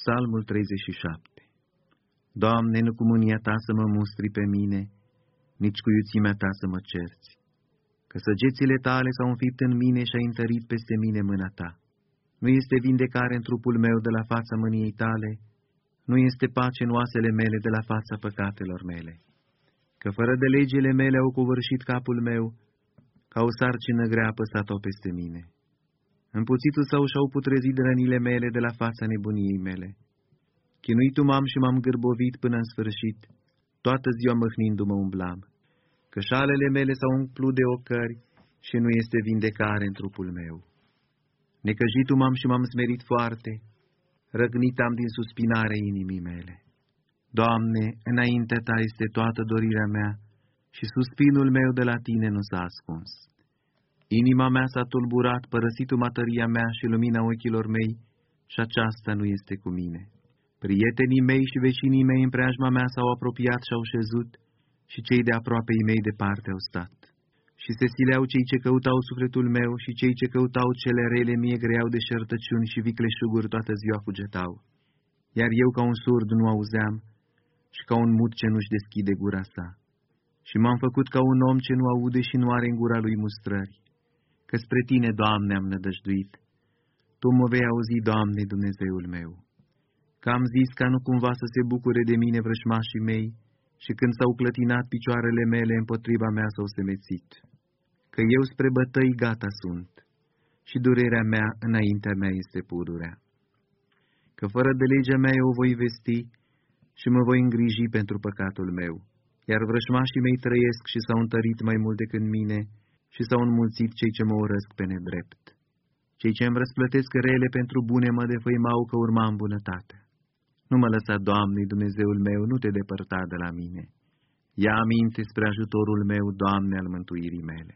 Psalmul 37 Doamne, nu cu mânia Ta să mă mustri pe mine, nici cu iuțimea Ta să mă cerți, că săgețile Tale s-au înfipt în mine și ai întărit peste mine mâna Ta. Nu este vindecare în trupul meu de la fața mâniei Tale, nu este pace în oasele mele de la fața păcatelor mele. Că fără de legile mele au covârșit capul meu, ca o sarcină grea apăsat-o peste mine. În puțitul său și-au putrezit rănile mele de la fața nebuniei mele. Chinuitul m-am și m-am gârbovit până în sfârșit, toată ziua măhnindu-mă umblam, că șalele mele s-au umplut de ocări și nu este vindecare în trupul meu. Necăjitul m-am și m-am smerit foarte, răgnit am din suspinare inimii mele. Doamne, înainte Ta este toată dorirea mea și suspinul meu de la Tine nu s-a ascuns. Inima mea s-a tulburat, părăsit matăria mea și lumina ochilor mei, și aceasta nu este cu mine. Prietenii mei și vecinii mei în preajma mea s-au apropiat și au șezut, și cei de aproape mei departe au stat. Și se sileau cei ce căutau sufletul meu și cei ce căutau cele rele mie greau de șertăciuni și vicleșuguri toată ziua cugetau. Iar eu ca un surd nu auzeam și ca un mut ce nu-și deschide gura sa. Și m-am făcut ca un om ce nu aude și nu are în gura lui mustrări că spre Tine, Doamne, am nădăjduit. Tu mă vei auzi, Doamne, Dumnezeul meu. Că am zis ca nu cumva să se bucure de mine vrășmașii mei și când s-au clătinat picioarele mele împotriva mea s-au semețit. Că eu spre bătăi gata sunt și durerea mea înaintea mea este pururea. Că fără de legea mea eu voi vesti și mă voi îngriji pentru păcatul meu, iar vrășmașii mei trăiesc și s-au întărit mai mult decât mine, și s-au înmulțit cei ce mă urăsc pe nedrept. Cei ce îmi răsplătesc rele pentru bune mă defăimau că urma în bunătate. Nu mă lăsa, Doamne, Dumnezeul meu, nu te depărta de la mine. Ia aminte spre ajutorul meu, Doamne, al mântuirii mele.